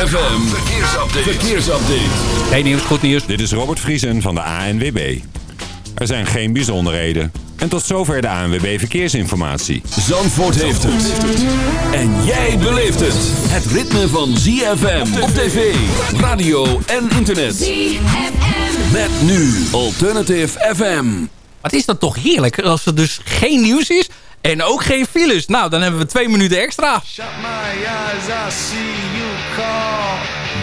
ZFM, verkeersupdate. verkeersupdate. Hey nieuws, goed nieuws. Dit is Robert Vriesen van de ANWB. Er zijn geen bijzonderheden. En tot zover de ANWB Verkeersinformatie. Zandvoort heeft het. En jij beleeft het. Het ritme van ZFM op tv, radio en internet. ZFM. Met nu Alternative FM. Wat is dat toch heerlijk als er dus geen nieuws is en ook geen files. Nou, dan hebben we twee minuten extra. Shut my eyes, I see you call.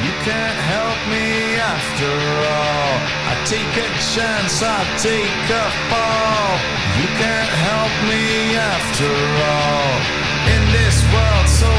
You can't help me after all. I take a chance, I take a fall. You can't help me after all. In this world so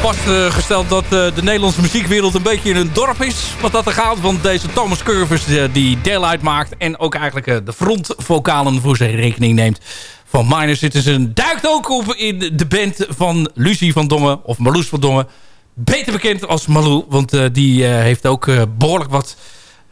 vastgesteld dat eh, de Nederlandse muziekwereld een beetje in een dorp is. Wat dat er gaat. Want deze Thomas Curvers eh, die deel uitmaakt. En ook eigenlijk eh, de frontvokalen voor zijn rekening neemt. Van Minor Citizen. Duikt ook op in de band van Lucie van Dongen. Of Marloes van Dongen. Beter bekend als Malou. Want die heeft ook behoorlijk wat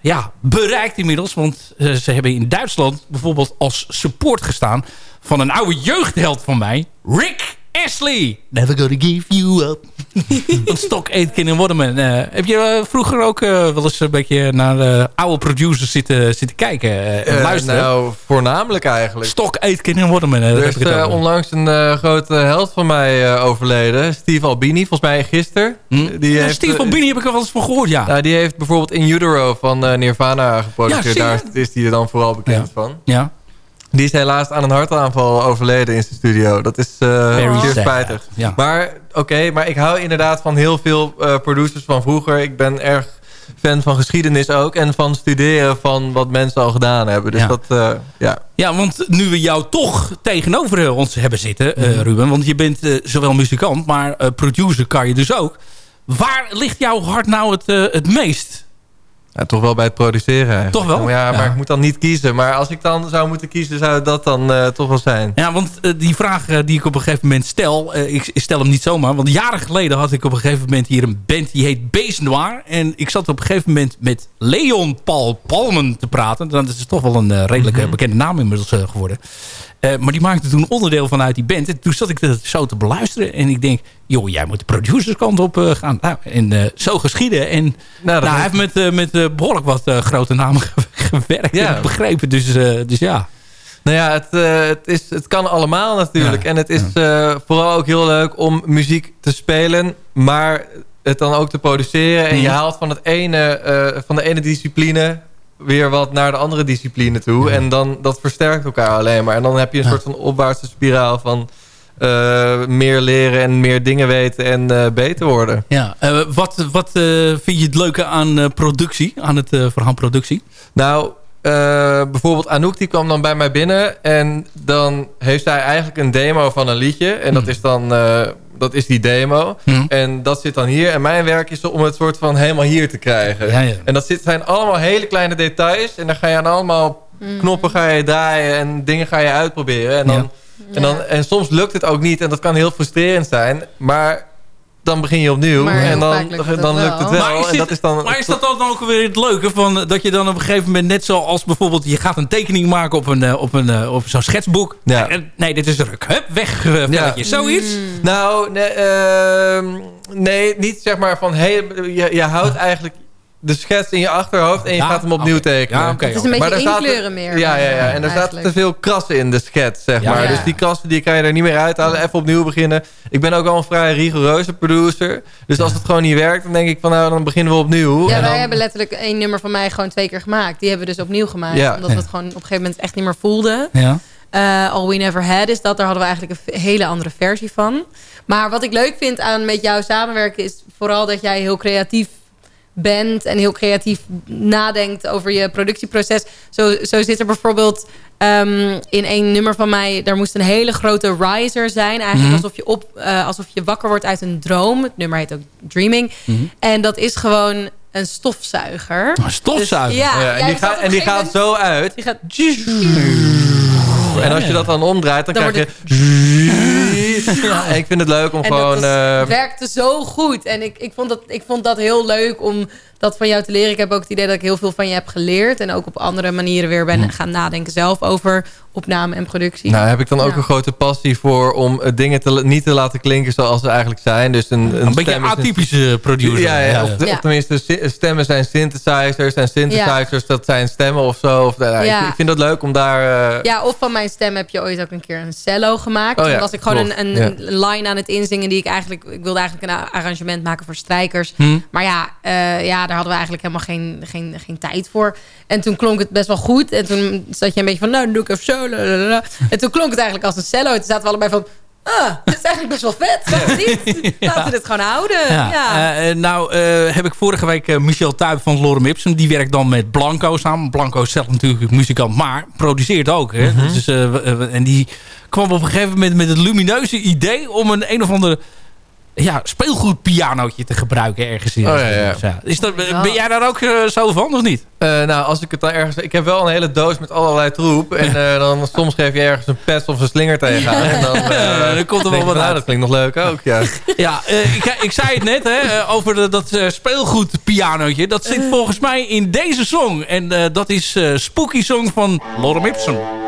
ja, bereikt inmiddels. Want ze hebben in Duitsland bijvoorbeeld als support gestaan... van een oude jeugdheld van mij. Rick Ashley. Never gonna give you up. Stok, Aitken en Waterman. Uh, heb je uh, vroeger ook uh, wel eens een beetje naar de oude producers zitten, zitten kijken en luisteren? Nou, voornamelijk eigenlijk. Stok, Aitken en Waterman. er is onlangs een grote held van mij overleden. Steve Albini, volgens mij gisteren. Hm? Die heeft, Steve Albini heb ik er wel eens van gehoord, ja. Die heeft bijvoorbeeld In Utero van Nirvana geproduceerd. Ja, Daar is hij dan vooral bekend ja. van. Ja. Die is helaas aan een hartaanval overleden in zijn studio. Dat is uh, zeer spijtig. Ja. Maar oké, maar ik hou inderdaad van heel veel uh, producers van vroeger. Ik ben erg fan van geschiedenis ook. En van studeren van wat mensen al gedaan hebben. Dus ja. dat, uh, ja. Ja, want nu we jou toch tegenover ons hebben zitten, uh, Ruben. Want je bent zowel muzikant, maar producer kan je dus ook. Waar ligt jouw hart nou het, het meest? Ja, toch wel bij het produceren eigenlijk. Toch wel? Ja, maar ik moet dan niet kiezen. Maar als ik dan zou moeten kiezen, zou dat dan uh, toch wel zijn. Ja, want uh, die vraag uh, die ik op een gegeven moment stel... ik stel hem niet zomaar. Want jaren geleden had ik op een gegeven moment hier een band... die heet Beest Noir. En ik zat op een gegeven moment met Leon Paul Palmen te praten. Dat is toch wel een redelijk mm -hmm. bekende naam inmiddels geworden. Uh, maar die maakte toen onderdeel vanuit die band. En toen zat ik dat zo te beluisteren. En ik denk, joh, jij moet de producerskant op uh, gaan. Nou, en uh, zo geschieden. En nou, nou, hij heeft met, met behoorlijk wat grote namen gewerkt. Ja. En begrepen. Dus, dus ja. Nou ja, het, het, is, het kan allemaal natuurlijk. Ja. En het is vooral ook heel leuk om muziek te spelen. Maar het dan ook te produceren. En je haalt van, het ene, van de ene discipline weer wat naar de andere discipline toe. En dan dat versterkt elkaar alleen maar. En dan heb je een ja. soort van opwaartse spiraal van uh, meer leren en meer dingen weten en uh, beter worden. Ja, uh, wat, wat vind je het leuke aan productie, aan het verhaal productie? Nou, bijvoorbeeld Anouk die kwam dan bij mij binnen en dan heeft zij eigenlijk een demo van een liedje. En dat Hmm. is dan dat is die demo. Hmm. En dat zit dan hier. En mijn werk is om het soort van helemaal hier te krijgen. Ja, ja. En dat zit, zijn allemaal hele kleine details. En dan ga je aan allemaal knoppen ga je draaien en dingen ga je uitproberen. En, dan, Ja. en, dan, en soms lukt het ook niet. En dat kan heel frustrerend zijn. Maar dan begin je opnieuw. En dan, lukt het dan wel. lukt het wel. Maar is, en dat is dan, maar is dat dan ook weer het leuke? Van, eh, dat je dan op een gegeven moment net zoals bijvoorbeeld... je gaat een tekening maken op, een, eh, op, een, eh, op zo'n schetsboek. Ja. En, nee, dit is ruk. Hup, weg. Zoiets? Nou, nee, ehm, nee, niet zeg maar van... Hey, je, je houdt eigenlijk de schets in je achterhoofd... en je Ja, gaat hem opnieuw tekenen. Ja, oké. Het is een Maar beetje daar staat- inkleuren meer. Ja, ja, ja. En er zaten te veel krassen in de schets, zeg Ja. maar. Ja. Dus die krassen die kan je er niet meer uithalen. Even opnieuw beginnen. Ik ben ook wel een vrij rigoureuze producer. Dus als het gewoon niet werkt, dan denk ik van... nou, dan beginnen we opnieuw. Ja, en wij dan, hebben letterlijk één nummer van mij gewoon twee keer gemaakt. Die hebben we dus opnieuw gemaakt. Ja. Omdat we het gewoon op een gegeven moment echt niet meer voelden. Ja. Eh, All We Never Had is dat. Daar hadden we eigenlijk een hele andere versie van. Maar wat ik leuk vind aan met jou samenwerken... is vooral dat jij heel creatief bent... en heel creatief nadenkt over je productieproces. Zo, zo zit er bijvoorbeeld ehm, in één nummer van mij... daar moest een hele grote riser zijn. Eigenlijk Mhm. alsof, je op, eh, alsof je wakker wordt uit een droom. Het nummer heet ook Dreaming. Mhm. En dat is gewoon een stofzuiger. Een stofzuiger. Dus, ja, ja, en jij die, gaat, en die een gaat zo uit. Die gaat... En als je dat dan omdraait, dan, Dan krijg je... Ja, ik vind het leuk om En gewoon... was- eh, werkte zo goed. En ik, ik, vond dat, ik vond dat heel leuk om dat van jou te leren. Ik heb ook het idee dat ik heel veel van je heb geleerd. En ook op andere manieren weer ben gaan nadenken zelf over opname en productie. Nou, heb ik dan ook Ja. een grote passie voor om eh, dingen te, niet te laten klinken zoals ze eigenlijk zijn. Dus een, een, Een beetje een- atypische producer. Ja, ja, Of, de- Ja. of tenminste, stemmen zijn synthesizers. En synthesizers, dat zijn stemmen of zo. Of, nou, Ja. ik, ik vind dat leuk om daar... eh, Ja, of van mijn stem heb je ooit ook een keer een cello gemaakt. Oh Toen was ik gewoon een, een, Ja. een line aan het inzingen die ik eigenlijk... Ik wilde eigenlijk een arrangement maken voor strijkers. Hm. Maar ja, eh, ja, daar hadden we eigenlijk helemaal geen, geen, geen tijd voor. En toen klonk het best wel goed. En toen zat je een beetje van, nou, doe ik even zo. lalalala. En toen klonk het eigenlijk als een cello. En toen zaten we allebei van, ah, is eigenlijk best wel vet. Laten we, dit, laten we dit gewoon houden. Ja. Ja. Eh, eh, nou eh, heb ik vorige week Michel Tuip van Lorem Ipsum. Die werkt dan met Blanco samen. Blanco is zelf natuurlijk muzikant, maar produceert ook. Hè? dus, w- eh, en die kwam op een gegeven moment met het lumineuze idee... om een een of andere ja, speelgoedpianootje te gebruiken ergens in. Oh, ja, ja. Dus, ja. Is dat, ben jij daar ook eh, zo van of niet? eh, nou, als ik het dan ergens... Ik heb wel een hele doos met allerlei troep. En eh, dan soms geef je ergens een pet of een slinger tegenaan. En dan, eh, dan komt er wel wat nou, uit. dat klinkt nog leuk ook, ja. Ja, eh, ik, ik zei het net hè, over de, dat eh, speelgoedpianootje. Dat zit volgens mij in deze song. En eh, dat is eh, Spooky Song van Lorem Ipsum.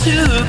to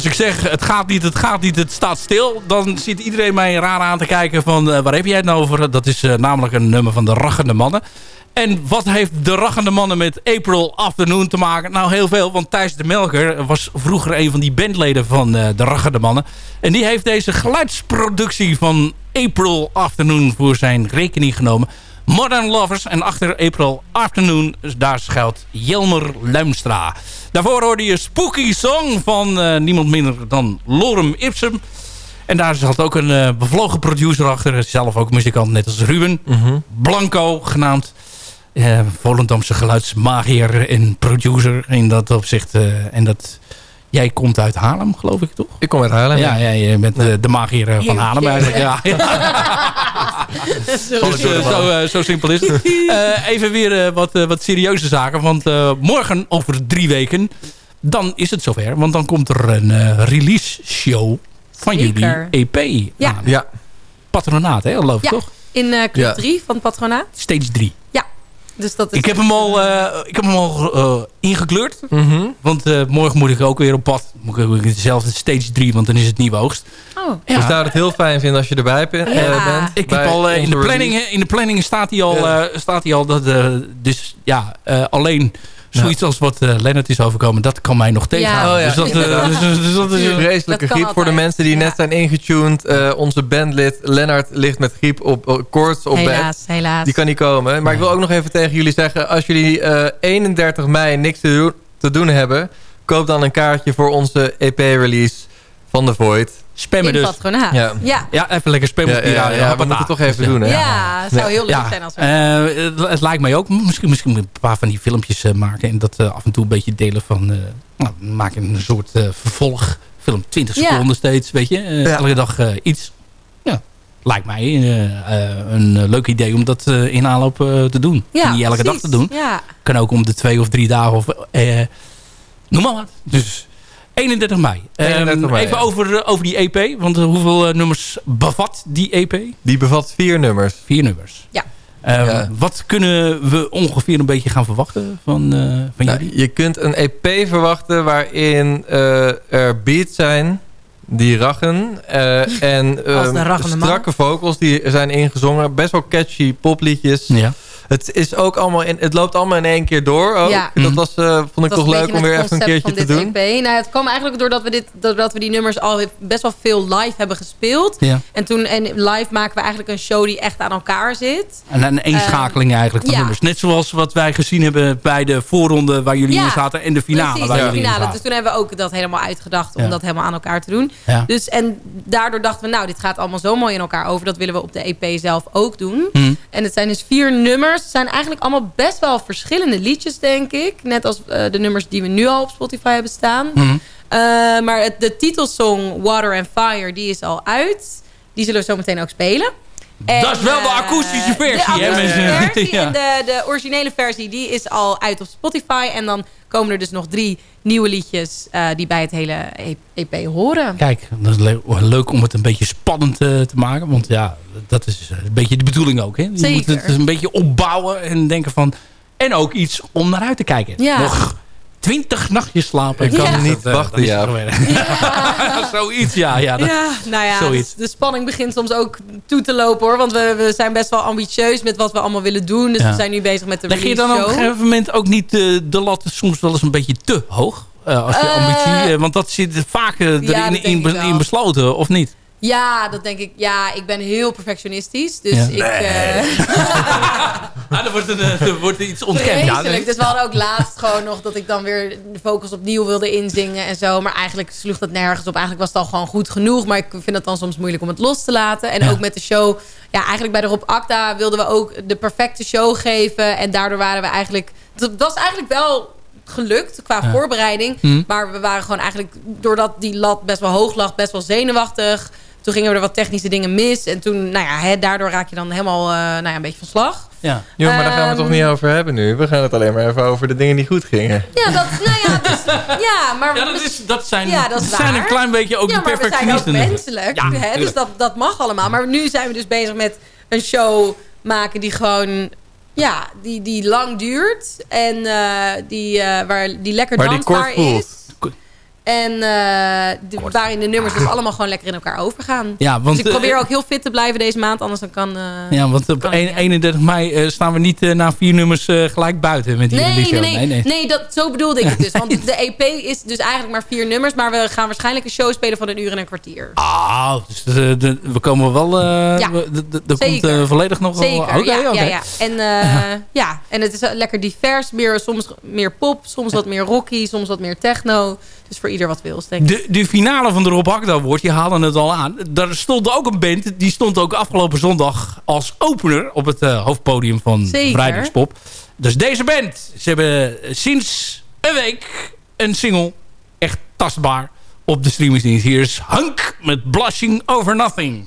Als ik zeg, het gaat niet, het gaat niet, het staat stil... dan zit iedereen mij raar aan te kijken van... eh, waar heb jij het nou over? Dat is eh, namelijk een nummer van de Rachende Mannen. En wat heeft de Rachende Mannen met April Afternoon te maken? Nou, heel veel, want Thijs de Melker was vroeger een van die bandleden van eh, de Rachende Mannen. En die heeft deze geluidsproductie van April Afternoon voor zijn rekening genomen... Modern Lovers. En achter April Afternoon, dus daar schuilt Jelmer Luimstra. Daarvoor hoorde je Spooky Song van eh, niemand minder dan Lorem Ipsum. En daar zat ook een eh, bevlogen producer achter. Zelf ook muzikant, net als Ruben. Blanco genaamd. Eh Volendamse geluidsmagier en producer in dat opzicht. en dat... Jij komt uit Haarlem, geloof ik, toch? Ik kom uit Haarlem. Ja, ja je bent eh, de magier eh, van Haarlem eigenlijk. Ja, ja. Zo, eh, zo simpel is het. Eh, even weer wat, wat serieuze zaken. Want eh, morgen, over drie weken, dan is het zover. Want dan komt er een eh, release show van Zeker. jullie EP Ja. aan. Ja, Patronaat, hè, geloof ik Ja. toch? In eh, club Ja. 3 van het patronaat. Stage 3. Ja. Dus dat is Ik heb hem al, eh, ik heb hem al eh, ingekleurd. Mhm. Want eh, morgen moet ik ook weer op pad. Moet ik ook dezelfde stage 3, want dan is het nieuwe hoogst. Oh. Ik zou het heel fijn vinden als je erbij ben- eh, Ja. bent. Ik heb al eh, in, de planningen, in de planningen staat hij al, Ja. eh, staat hij al dat, eh, dus ja, eh, alleen zoiets als wat eh Lennart is overkomen, dat kan mij nog tegenhouden. Oh ja, dus dat, eh, dus, dus- dus dat is, eh, Vreselijke Dat griep voor de mensen die Ja. net zijn ingetuned. Eh, onze bandlid Lennart ligt met griep op uh, koorts op bed. helaas, helaas. Die kan niet komen. Maar ik wil ook nog even tegen jullie zeggen... als jullie eh, 31 mei niks te doen, te doen hebben... koop dan een kaartje voor onze EP-release van The Void. Spammen dus. Ja. Ja. Ja, even lekker spammen Ja, op die ja, radio. ja, we Hoppata. moeten het toch even doen, hè? Ja, het zou heel leuk Ja, zijn als we... eh, het, het lijkt mij ook. Misschien, misschien een paar van die filmpjes eh, maken. En dat eh, af en toe een beetje delen van... eh nou, maak een soort eh, vervolgfilm. 20 Ja. seconden steeds, weet je. Eh, Ja. Elke dag eh, iets. Ja, lijkt mij een leuk idee om dat eh, in aanloop eh, te doen. ja, niet elke precies. dag te doen. Ja. Kan ook om de twee of drie dagen of... eh, noem maar wat. Dus 31 mei. 31 Ehm, mei, even ja. over, eh, over die EP. Want eh, hoeveel eh, nummers bevat die EP? Die bevat vier nummers. Vier nummers. Ja. Ehm, Ja. Wat kunnen we ongeveer een beetje gaan verwachten van, eh, van Nou, jullie? je kunt een EP verwachten waarin eh, er beats zijn die rachen. eh, en ehm, de rachende man. strakke vocals die zijn ingezongen. Best wel catchy popliedjes. Ja. Het, is ook allemaal in, het loopt allemaal in één keer door. Ook. Ja. Dat Mhm. was, eh, vond ik Dat toch leuk om weer even een keertje te van doen. dit EP. Nou, het kwam eigenlijk doordat we, dit, doordat we die nummers al best wel veel live hebben gespeeld. ja. En toen en live maken we eigenlijk een show die echt aan elkaar zit. En een eenschakeling eigenlijk van ja. nummers. Net zoals wat wij gezien hebben bij de voorronde waar jullie Ja, in zaten. En de finale Precies, waar de jullie in finale. zaten. Dus toen hebben we ook dat helemaal uitgedacht om Ja. dat helemaal aan elkaar te doen. Ja. Dus en daardoor dachten we, nou, dit gaat allemaal zo mooi in elkaar over. Dat willen we op de EP zelf ook doen. Mhm. En het zijn dus vier nummers. Zijn eigenlijk allemaal best wel verschillende liedjes, denk ik. Net als eh, de nummers die we nu al op Spotify hebben staan. Mhm. Eh, maar het, de titelsong Water and Fire, die is al uit. Die zullen we zo meteen ook spelen. En, Dat is wel de eh, akoestische versie, de hè, akoestische versie Ja. En de, de originele versie, die is al uit op Spotify. En dan komen er dus nog drie nieuwe liedjes eh, die bij het hele EP horen. Kijk, dat is le- leuk om het een beetje spannend eh, te maken. Want ja, dat is een beetje de bedoeling ook. Hè? Je Zeker. moet het een beetje opbouwen en denken van... En ook iets om naar uit te kijken. Ja. Nog twintig nachtjes slapen. Ik kan Ja. niet eh, wachten, ja. Zoiets, ja. ja, dat- Ja, nou ja, Zoiets. de spanning begint soms ook toe te lopen hoor. Want we, we zijn best wel ambitieus met wat we allemaal willen doen. Dus Ja. we zijn nu bezig met de Leg je dan op een gegeven moment ook niet de lat soms wel eens een beetje te hoog? Eh, als je ambitie... eh, want dat zit vaak erin dat in, in besloten, of niet? Ja, dat denk ik. Ja, ik ben heel perfectionistisch. Dus Ja. ik... eh, Ah, er wordt, een, eh, er wordt iets ontkend. Ja, Vreselijk. Dus we hadden ook laatst gewoon nog dat ik dan weer de vocals opnieuw wilde inzingen en zo. Maar eigenlijk sloeg dat nergens op. Eigenlijk was het al gewoon goed genoeg. Maar ik vind het dan soms moeilijk om het los te laten. En Ja. ook met de show. Ja, eigenlijk bij de Rob Acta wilden we ook de perfecte show geven. En daardoor waren we eigenlijk... Het was eigenlijk wel gelukt qua Ja. voorbereiding. Hm. Maar we waren gewoon eigenlijk... Doordat die lat best wel hoog lag, best wel zenuwachtig. Toen gingen er wat technische dingen mis. En toen, nou ja, hè, daardoor raak je dan helemaal eh, nou ja, een beetje van slag. Ja. Jo, maar daar gaan we het Ehm, toch niet over hebben nu. We gaan het alleen maar even over de dingen die goed gingen. Ja, dat, nou ja, dus, ja, maar... Ja, dat, is, dat zijn, Ja, dat is zijn een klein beetje ook ja, de maar we zijn ook perfectionisten. menselijk. Ja, hè? Dus dat, dat mag allemaal. Maar nu zijn we dus bezig met een show maken die gewoon... Ja, die, die lang duurt. En eh, die, eh, waar, die lekker Maar die dansbaar kort voelt. is. En eh, de- waarin de nummers dus allemaal gewoon lekker in elkaar overgaan. Ja, want, dus ik probeer ook heel fit te blijven deze maand. Anders dan kan... eh, Ja, want op kan een- niet, ja. 31 mei eh, staan we niet na vier nummers gelijk buiten met die Nee, release nee, show. nee. Nee, dat, zo bedoelde ik het dus. Want de EP is dus eigenlijk maar vier nummers. Maar we gaan waarschijnlijk een show spelen van een uur en een kwartier. Ah, dus de, de- we komen wel... Ja, de- Er komt volledig nog... wel- Oké, ja, oké. ja, ja. En, ja, en het is lekker divers. Meer, soms meer pop, soms wat meer rocky, soms wat meer techno. Dus voor ieder wat wil, denk ik. De, de finale van de Rob Hakda Award, je haalde het al aan. Daar stond ook een band, die stond ook afgelopen zondag als opener op het eh, hoofdpodium van Zeker. Vrijdagspop. Dus deze band, ze hebben sinds een week een single, echt tastbaar, op de streamingsdienst. Hier is Hunk met Blushing Over Nothing.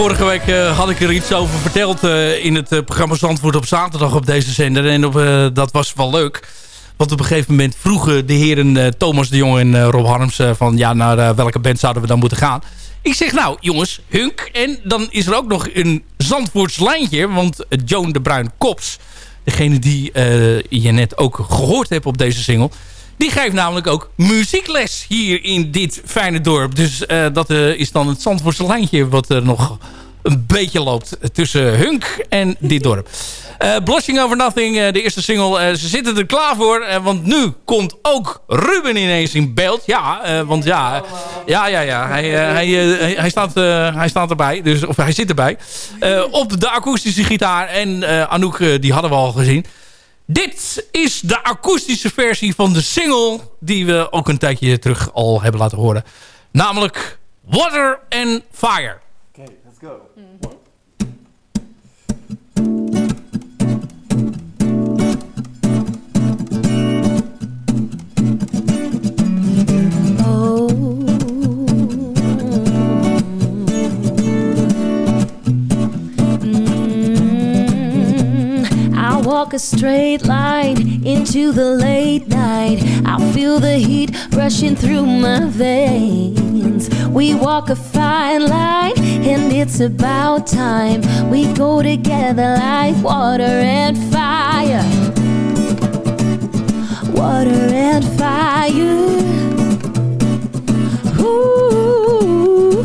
Vorige week eh, had ik er iets over verteld eh, in het eh, programma Zandvoort op zaterdag op deze zender. En op, dat was wel leuk. Want op een gegeven moment vroegen de heren Thomas de Jong en Rob Harms van ja, naar welke band zouden we dan moeten gaan. Ik zeg nou jongens, Hunk. En dan is er ook nog een Zandvoorts lijntje. Want Joan de Bruin Kops, degene die je net ook gehoord hebt op deze single... Die geeft namelijk ook muziekles hier in dit fijne dorp. Dus eh, dat eh, is dan het Zandvoortse lijntje wat er nog een beetje loopt tussen Hunk en dit dorp. Eh, Blushing Over Nothing, de eerste single. ze zitten er klaar voor, want nu komt ook Ruben ineens in beeld. Ja, want ja, ja, ja, ja. Hij, hij, hij, staat, hij staat erbij, dus, of hij zit erbij. Op de akoestische gitaar en Anouk, die hadden we al gezien. Dit is de akoestische versie van de single die we ook een tijdje terug al hebben laten horen. Namelijk Water and Fire. Walk a straight line into the late night. I feel the heat rushing through my veins. We walk a fine line, and it's about time we go together like water and fire. Water and fire. Ooh,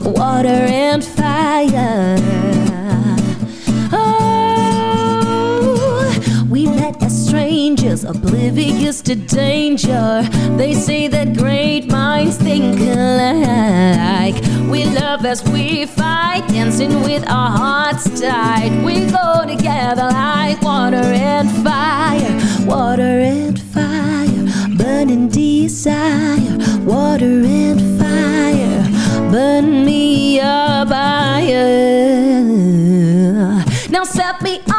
water and fire. Strangers, oblivious to danger. They say that great minds think alike. We love as we fight, dancing with our hearts tied. We go together like water and fire, water and fire, burning desire, water and fire, burn me up higher. Now set me on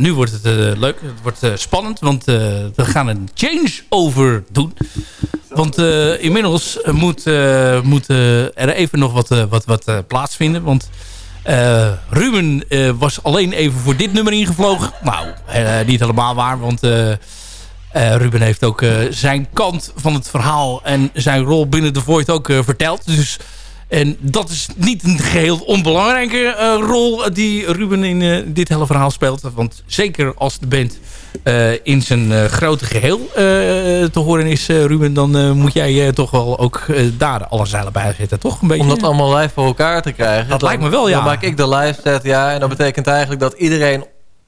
nu wordt het eh, leuk. Het wordt eh, spannend, want eh, we gaan een changeover doen. Want inmiddels moet, er even nog wat, wat, wat plaatsvinden. Want Ruben was alleen even voor dit nummer ingevlogen. Nou, niet helemaal waar, want... Ruben heeft ook zijn kant van het verhaal en zijn rol binnen de Void ook verteld. Dus, en dat is niet een geheel onbelangrijke rol die Ruben in dit hele verhaal speelt. Want zeker als de band in zijn grote geheel te horen is, Ruben... dan moet jij toch wel ook daar alle zeilen bij zetten, toch? Een beetje, Om dat allemaal live voor elkaar te krijgen. Dat lijkt me wel, ja. Dan maak ik de live set, ja. En dat betekent eigenlijk dat iedereen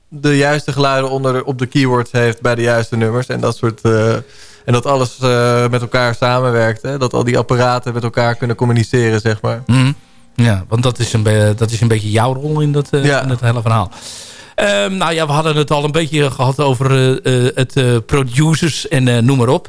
de juiste geluiden onder op de keywords heeft bij de juiste nummers. En dat soort... en dat alles met elkaar samenwerkt. Hè? Dat al die apparaten met elkaar kunnen communiceren, zeg maar. Mhm. Ja, want dat is, een dat is een beetje jouw rol in dat, ja. in dat hele verhaal. Um, nou ja, we hadden het al een beetje gehad over uh, het producers en noem maar op.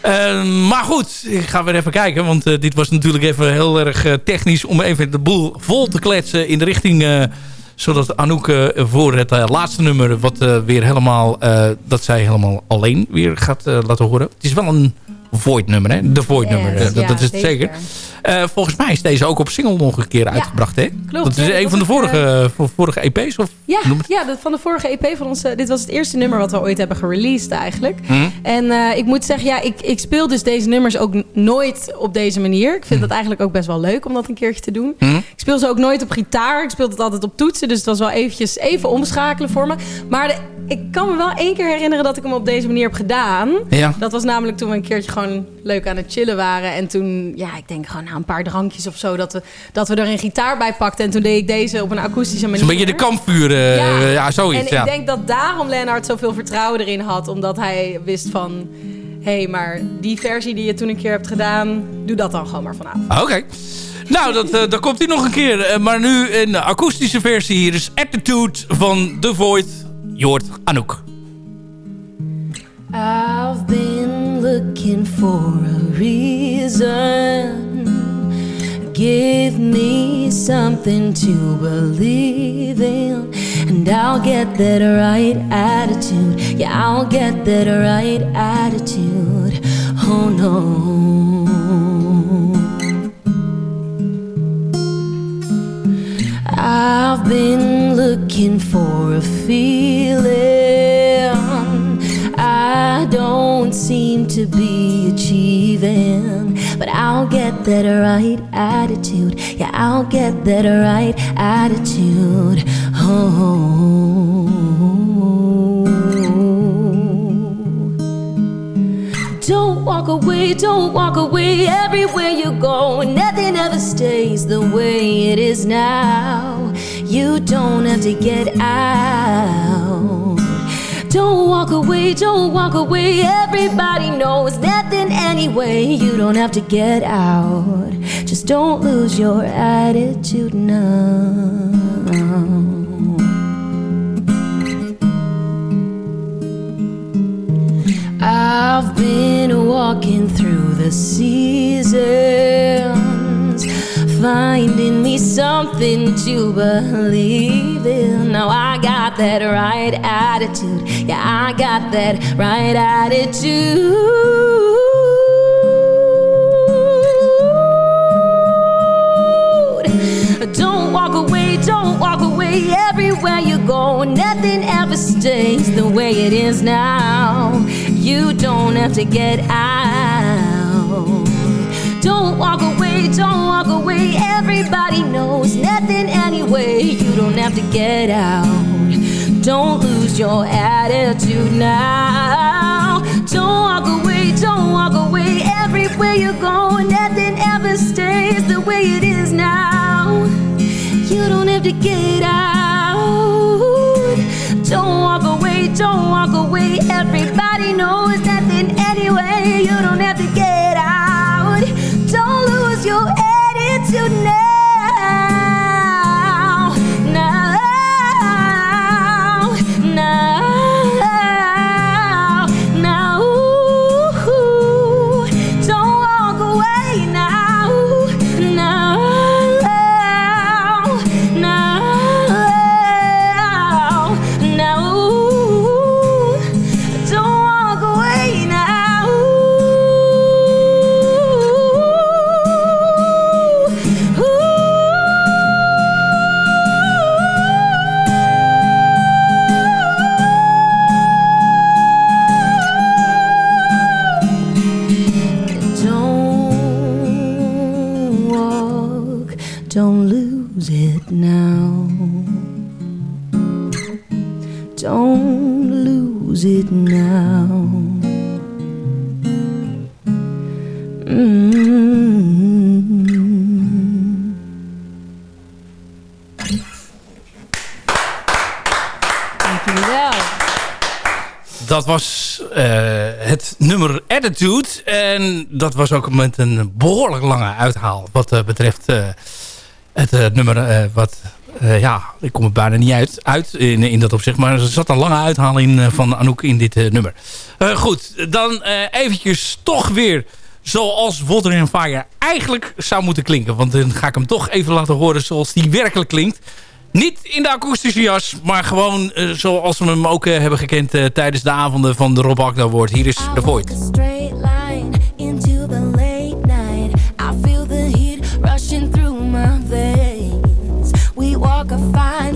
Ehm, maar goed, ik ga weer even kijken. Want dit was natuurlijk even heel erg technisch... om even de boel vol te kletsen in de richting... zodat Anouk voor het laatste nummer... wat weer helemaal... dat zij helemaal alleen weer gaat laten horen. Het is wel een Void nummer, hè? De Void nummer, dat, dat, is het zeker. Uh, volgens mij is deze ook op single nog een keer uitgebracht, hè? Klopt. Dat is een van de vorige, vorige EP's? Of ja, ja van de vorige EP van ons. dit was het eerste nummer wat we ooit hebben gereleased eigenlijk. Mm. En ik moet zeggen, ja, ik, ik speel dus deze nummers ook nooit op deze manier. Ik vind mm. dat eigenlijk ook best wel leuk om dat een keertje te doen. Mm. Ik speel ze ook nooit op gitaar. Ik speel het altijd op toetsen. Dus het was wel eventjes even omschakelen voor me. Maar de, ik kan me wel één keer herinneren dat ik hem op deze manier heb gedaan. Ja. Dat was namelijk toen we een keertje gewoon leuk aan het chillen waren. En toen, ja, ik denk gewoon een paar drankjes of zo... dat we, dat we er een gitaar bij pakten. En toen deed ik deze op een akoestische manier. Een beetje de kampvuur, uh, ja. ja. zoiets. En ik denk dat daarom Lennart zoveel vertrouwen erin had. Omdat hij wist van... hé, hey, maar die versie die je toen een keer hebt gedaan... doe dat dan gewoon maar vanaf. Ah, oké. Nou, dat, uh, daar komt hij nog een keer. Uh, maar nu een akoestische versie. Hier is Attitude van The Void. Je hoort Anouk. I've been looking for a reason. Give me something to believe in, and I'll get that right attitude. Yeah, I'll get that right attitude. Oh no. I've been looking for a feeling I don't seem to be achieving, but I'll get that right attitude. Yeah, I'll get that right attitude. Oh. Don't walk away, don't walk away. Everywhere you go, nothing ever stays the way it is now. You don't have to get out. Don't walk away, don't walk away. Everybody knows nothing anyway. You don't have to get out. Just don't lose your attitude now. I've been walking through the seasons finding me something to believe in. Now I got that right attitude. Yeah, I got that right attitude. Don't walk away, don't walk away. Everywhere you go, nothing ever stays the way it is now. You don't have to get out. Don't walk away, don't walk away. Everybody knows nothing anyway. You don't have to get out. Don't lose your attitude now. Don't walk away, don't walk away. Everywhere you go, nothing ever stays the way it is now. You don't have to get out. Don't walk don't walk away. Everybody knows Attitude. En dat was ook met een behoorlijk lange uithaal. Wat eh, betreft eh, het nummer wat... ja, ik kom er bijna niet uit, uit in, in dat opzicht. Maar er zat een lange uithaal in, van Anouk in dit nummer. goed, dan eventjes toch weer zoals Water and Fire eigenlijk zou moeten klinken. Want dan ga ik hem toch even laten horen zoals die werkelijk klinkt. Niet in de akoestische jas, maar gewoon uh, zoals we hem ook uh, hebben gekend uh, tijdens de avonden van de Rob Agda Woord. Hier is The Void. We walk a fine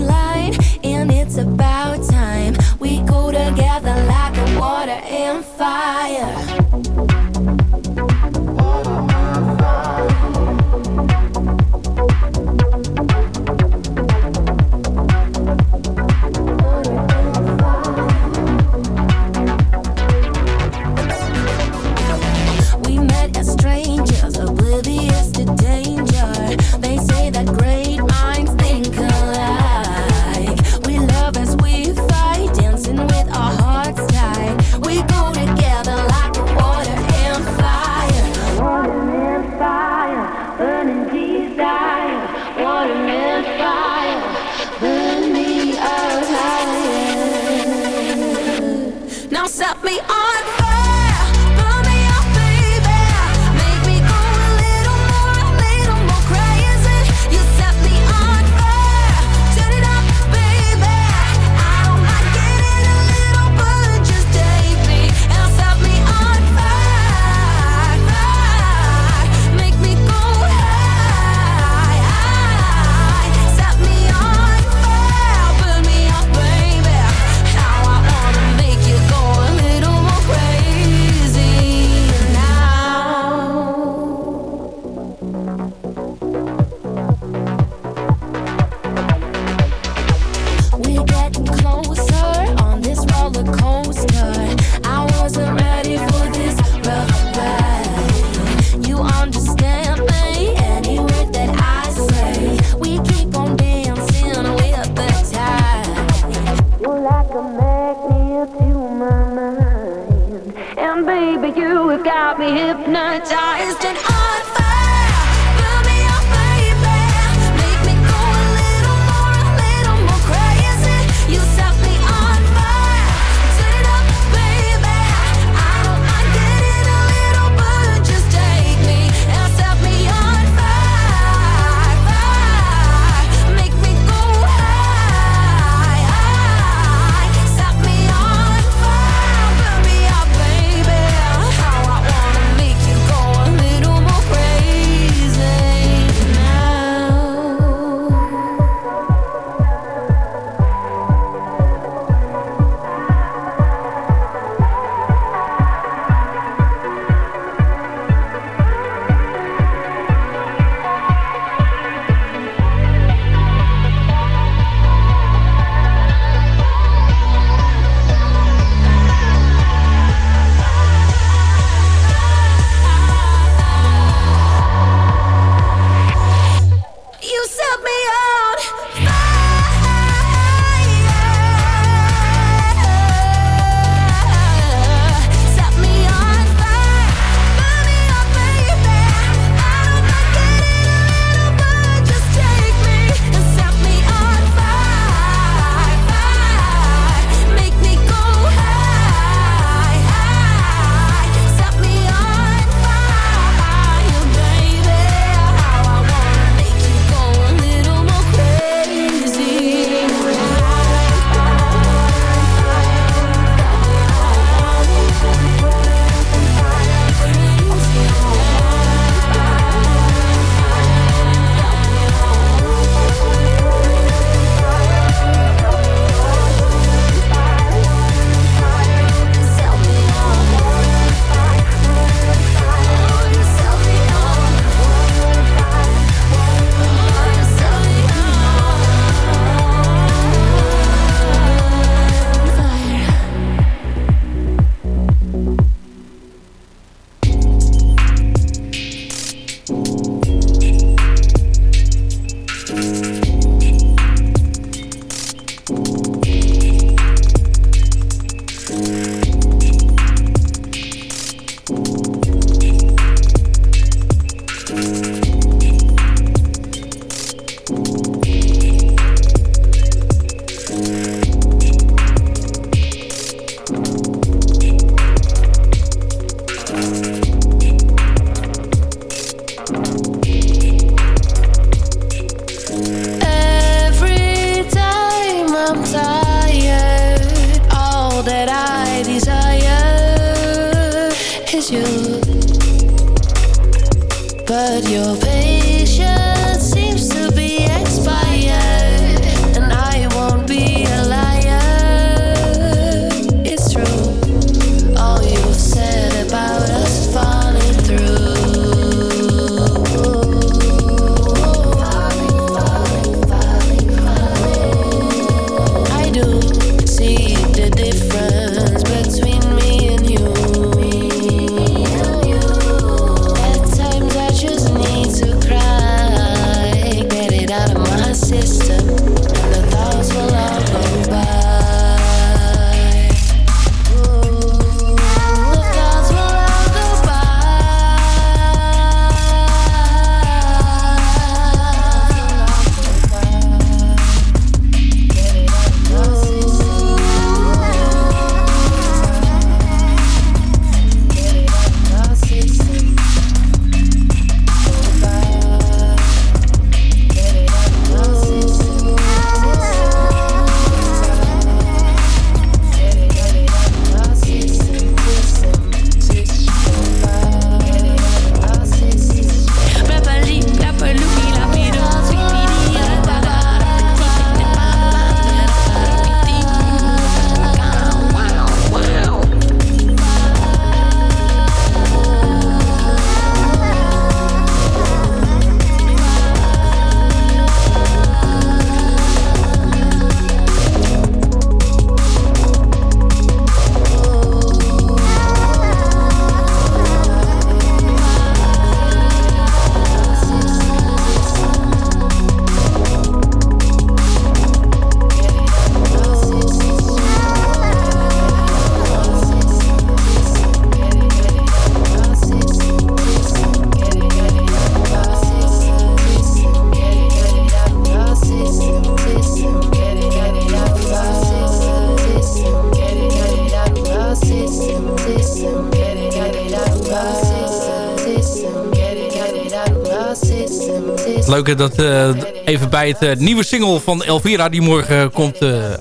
Dat eh, even bij het eh, nieuwe single van Elvira die morgen komt, eh,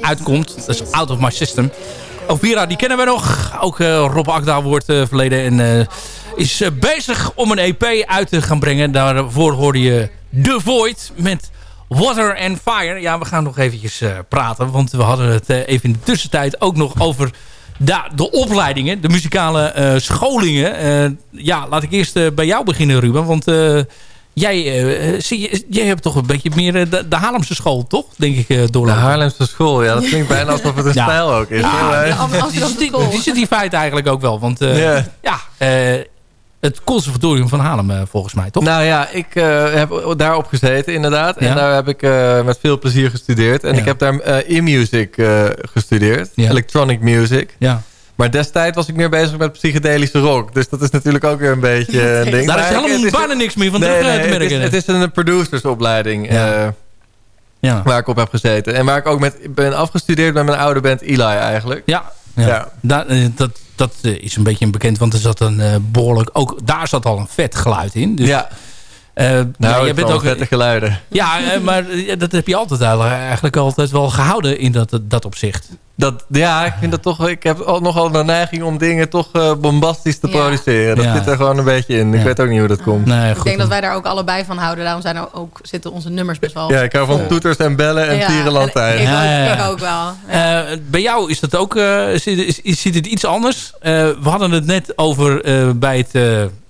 uitkomt. Dat is Out of My System. Elvira die kennen we nog. Ook Rob Akda wordt verleden en is bezig om een EP uit te gaan brengen. Daarvoor hoorde je The Void met Water and Fire. Ja, we gaan nog eventjes praten, want we hadden het even in de tussentijd ook nog over de opleidingen, de muzikale scholingen. Ja, laat ik eerst bij jou beginnen, Ruben, want... Jij, eh, zie je, jij hebt toch een beetje meer eh, de, de Haarlemse school, toch? Denk ik, eh De. Haarlemse school, ja, dat klinkt bijna alsof het een Ja. stijl ook is. Ja, Heel erg. Am- die, die, school. die zit die feit eigenlijk ook wel. Want eh, Ja. ja, eh, het conservatorium van Haarlem volgens mij, toch? Nou ja, ik eh, heb daarop gezeten inderdaad. Ja. En daar heb ik eh, met veel plezier gestudeerd. En Ja. ik heb daar eh, e-music eh, gestudeerd. Ja. Electronic music. ja. Maar destijds was ik meer bezig met psychedelische rock. Dus dat is natuurlijk ook weer een beetje een ding. Daar is helemaal bijna niks meer van nee, terug eh, nee, te het, is, het is een producersopleiding Ja. eh, ja. waar ik op heb gezeten. En waar ik ook met ben afgestudeerd met mijn oude band Eli eigenlijk. Ja, ja. Ja. Da- eh, dat, dat is een beetje bekend, want er zat een eh, behoorlijk... Ook daar zat al een vet geluid in. Dus, ja, eh, nou, ja, je bent ook... vette geluiden. Ja, maar dat heb je altijd eigenlijk altijd wel gehouden in dat, dat opzicht. Dat, ja, ik vind dat toch... Ik heb al- nogal de neiging om dingen toch eh, bombastisch te Ja. produceren. Dat Ja. zit er gewoon een beetje in. Ik Ja. weet ook niet hoe dat komt. Nee, Ik goed. denk dat wij daar ook allebei van houden. Daarom zijn er ook, zitten onze nummers best wel... Ja, ik hou van toeters en bellen en Ja, tierenlantijn. Ik, Ja, ja, ook, ja. ik ook wel. Ja. Eh, bij jou is dat ook eh, zit, is, is- zit het iets anders. Eh, we hadden het net over eh, bij, het,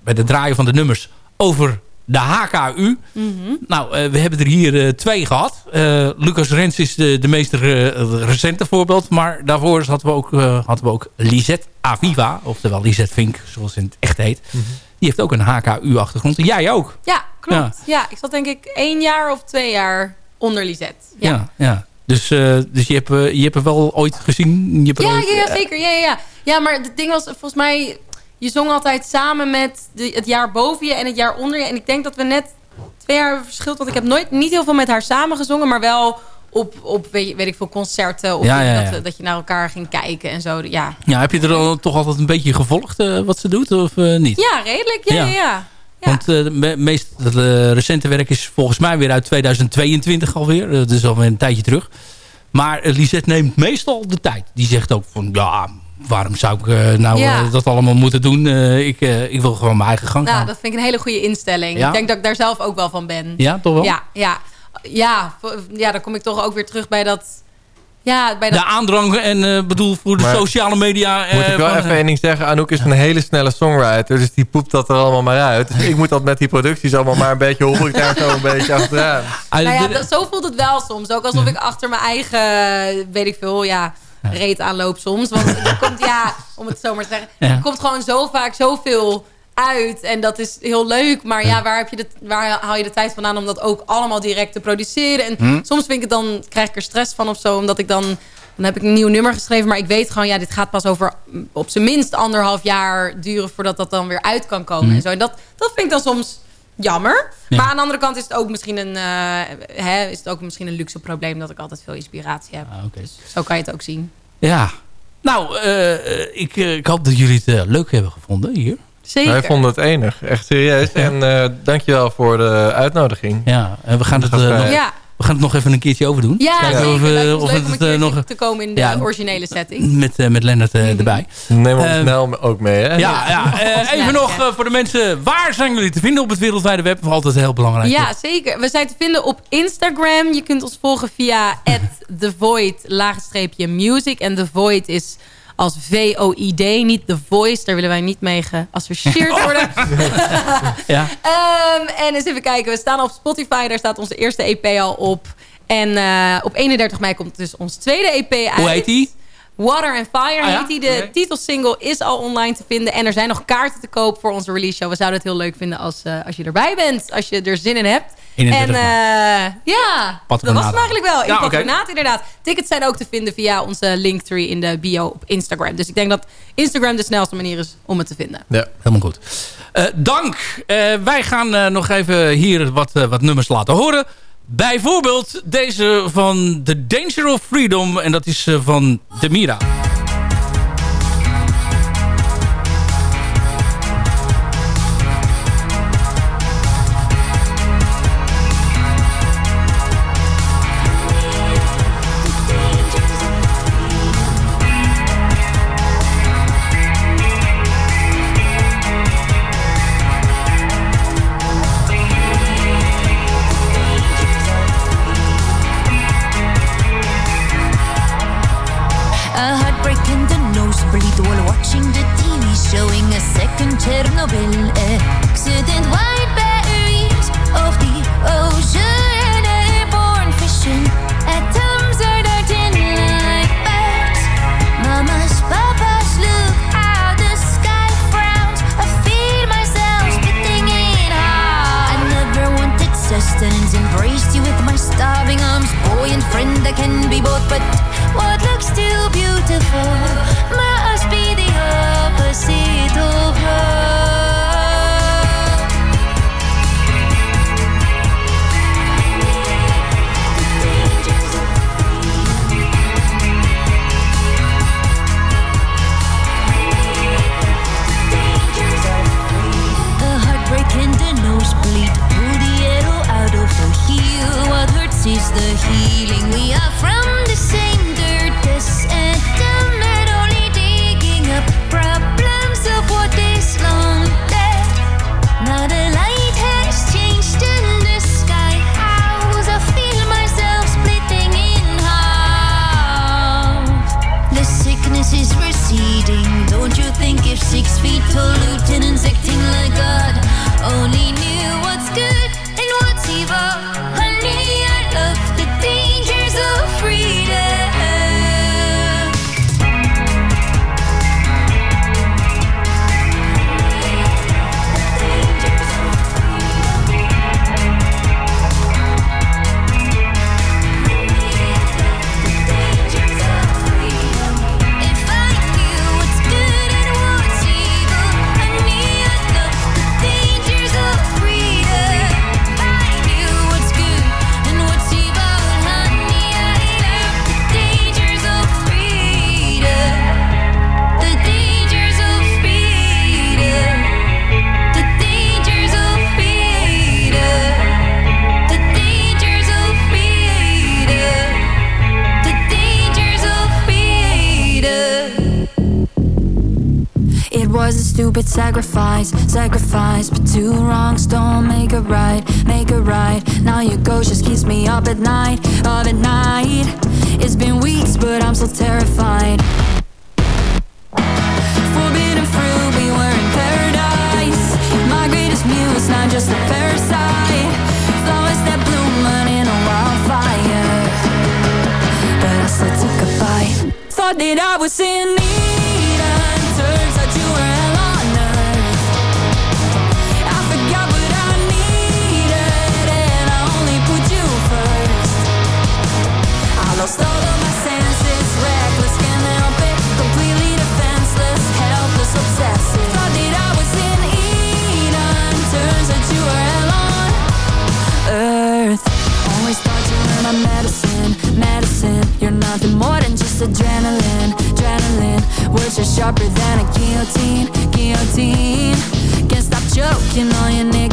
bij de draaien van de nummers over de HKU. Mhm. Nou, eh, we hebben er hier eh, twee gehad. Eh, Lucas Rens is de, de meest recente voorbeeld. Maar daarvoor hadden we ook, eh, hadden we ook Lisette Aviva. Oftewel Lisette Vink, zoals het in het echt heet. Mhm. Die heeft ook een HKU-achtergrond. En jij ook. Ja, klopt. Ja. ik zat denk ik één jaar of twee jaar onder Lisette. Ja, Ja, ja. Dus, eh, dus je, hebt, je hebt er wel ooit gezien? Je hebt ja, ooit- ja, ja, zeker. Ja, ja, ja. ja, maar het ding was volgens mij... Je zong altijd samen met de, het jaar boven je en het jaar onder je. En ik denk dat we net twee jaar hebben verschild. Want ik heb nooit niet heel veel met haar samen gezongen. Maar wel op, op weet, ik veel, concerten. Of Ja, ja, ja. Dat, dat je naar elkaar ging kijken en zo. Ja, Ja, heb je er al toch altijd een beetje gevolgd eh, wat ze doet of eh, niet? ja redelijk. Ja, Ja. ja. ja. Ja. Want eh, het me- meest recente werk is volgens mij weer uit 2022 alweer. Dat is alweer een tijdje terug. Maar Lisette neemt meestal de tijd. Die zegt ook van ja, waarom zou ik eh, nou Ja. eh, dat allemaal moeten doen? Eh, ik, eh, ik wil gewoon mijn eigen gang Nou, gaan. dat vind ik een hele goede instelling. Ja? Ik denk dat ik daar zelf ook wel van ben. Ja, toch wel? Ja, ja. Ja, ja, dan kom ik toch ook weer terug bij dat... Ja, bij dat... De aandrang en eh, bedoel voor de Maar- sociale media. Moet ik wel van- even één ding zeggen. Anouk is een hele snelle songwriter. Dus die poept dat er allemaal maar uit. Dus ik moet dat met die producties allemaal maar een beetje... hobbel ik daar zo een beetje achteraan. Nou ja, dat, zo voelt het wel soms. Ook alsof ik achter mijn eigen, weet ik veel, ja, reet aanloop soms. Want er komt, ja, om het zo maar te zeggen, er komt gewoon zo vaak zoveel uit. En dat is heel leuk. Maar ja, waar, heb je de, waar haal je de tijd vandaan om dat ook allemaal direct te produceren? En Hm. soms vind ik het dan, krijg ik er stress van of zo. Omdat ik dan, dan heb ik een nieuw nummer geschreven. Maar ik weet gewoon, ja, dit gaat pas over op zijn minst anderhalf jaar duren voordat dat dan weer uit kan komen. Hm. En zo. En dat, dat vind ik dan soms jammer. Ja. Maar aan de andere kant is het ook misschien een, eh, hè, is het ook misschien een luxe probleem dat ik altijd veel inspiratie heb. Ah, oké. Zo kan je het ook zien. Ja. Nou, eh, eh, ik, ik hoop dat jullie het leuk hebben gevonden hier. Zeker. Wij vonden het enig. Echt serieus. En eh dankjewel voor de uitnodiging. Ja, en we gaan het, nog, Ja, we gaan het nog even een keertje overdoen. ja Kijken zeker. of, eh, of leuk het om een eh, nog te komen in de Ja. originele setting. met, eh, met Lennart eh, erbij. Neem ons snel ook mee, hè? Ja, ja. eh, even nog ja. eh, voor de mensen. Waar zijn jullie te vinden op het wereldwijde web? Dat is altijd heel belangrijk. Ja, zeker. We zijn te vinden op Instagram. Je kunt ons volgen via @thevoid laagstreepje music. En The Void is als V-O-I-D, niet The Voice. Daar willen wij niet mee geassocieerd worden. Ja. Ehm, en eens even kijken. We staan op Spotify. Daar staat onze eerste EP al op. En eh, op 31 mei komt dus ons tweede EP uit. Hoe heet die? Water and Fire Ah, heet die. De Oké. titelsingle is al online te vinden. En er zijn nog kaarten te koop voor onze release show. We zouden het heel leuk vinden als, eh, als je erbij bent. Als je er zin in hebt. 31 en eh, ja, dat was het eigenlijk wel. In Ja, inderdaad. Tickets zijn ook te vinden via onze linktree in de bio op Instagram. Dus ik denk dat Instagram de snelste manier is om het te vinden. Ja. Helemaal goed. Eh, dank. Eh, wij gaan eh, nog even hier wat, wat nummers laten horen. Bijvoorbeeld deze van The Danger of Freedom. En dat is eh, van Demira. Night, up at night. It's been weeks, but I'm so terrified. Sharper than a guillotine, guillotine. Can't stop choking on your nicotine.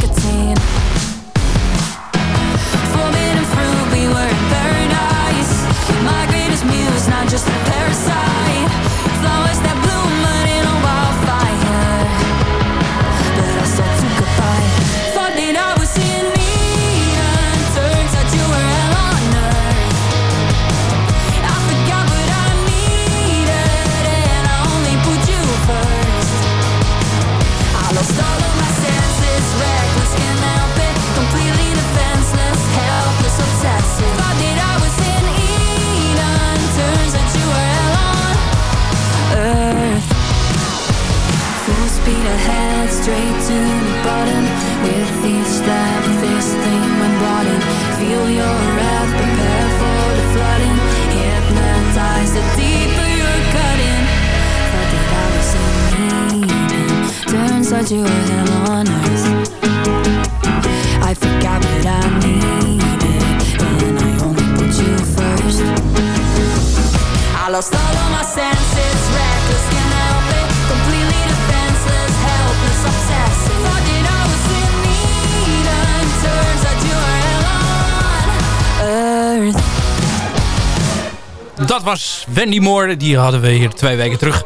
Wendy Moore. Die hadden we hier twee weken terug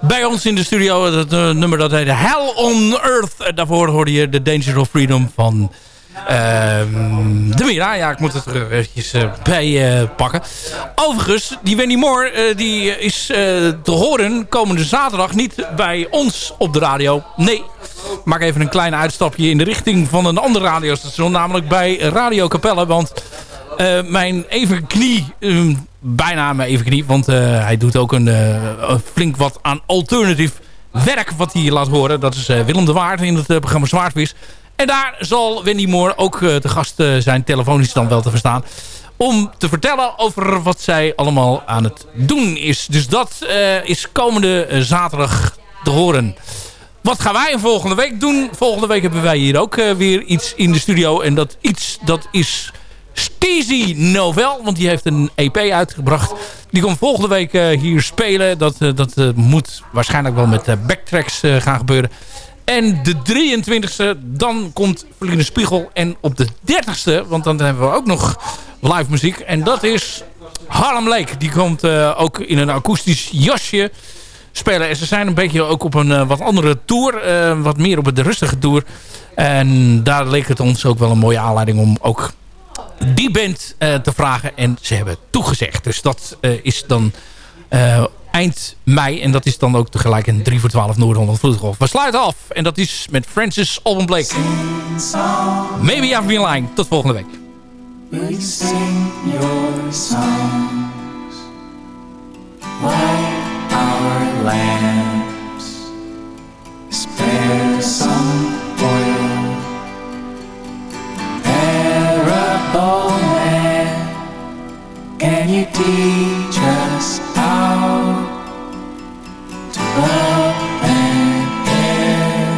bij ons in de studio. Dat eh, nummer dat heette Hell on Earth. Daarvoor hoorde je The Danger of Freedom van ehm, de Mira. Ja, ik moet het er eventjes eh, bij eh, pakken. Overigens, die Wendy Moore die is te horen komende zaterdag niet bij ons op de radio. Nee, maak even een klein uitstapje in de richting van een ander radiostation. Namelijk bij Radio Capelle. Want mijn even knie, eh, bijna mijn even knie, want eh, hij doet ook een, eh, een flink wat aan alternatief werk wat hij laat horen. Dat is eh, Willem de Waard in het programma Zwaardvis. En daar zal Wendy Moore ook te gast zijn, telefonisch dan wel te verstaan. Om te vertellen over wat zij allemaal aan het doen is. Dus dat is komende zaterdag te horen. Wat gaan wij volgende week doen? Volgende week hebben wij hier ook weer iets in de studio. En dat iets, dat is Steezy Novel. Want die heeft een EP uitgebracht. Die komt volgende week eh, hier spelen. Dat, eh, dat eh, moet waarschijnlijk wel met backtracks gaan gebeuren. En de 23e, dan komt Verliene Spiegel. En op de 30e, want dan hebben we ook nog live muziek. En dat is Harlem Lake. Die komt ook in een akoestisch jasje spelen. En ze zijn een beetje ook op een wat andere tour. wat meer op de rustige tour. En daar leek het ons ook wel een mooie aanleiding om ook die band eh, te vragen. En ze hebben toegezegd. Dus dat eh, is dan eh, eind mei. En dat is dan ook tegelijk een 3 voor 12 Noord-Holland Vloedgolf. We sluiten af. En dat is met Francis Alban Blake. Maybe I've been lying. Tot volgende week. We sing your songs Light our lamps Parable man Can you teach us how To love and care?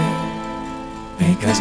Make us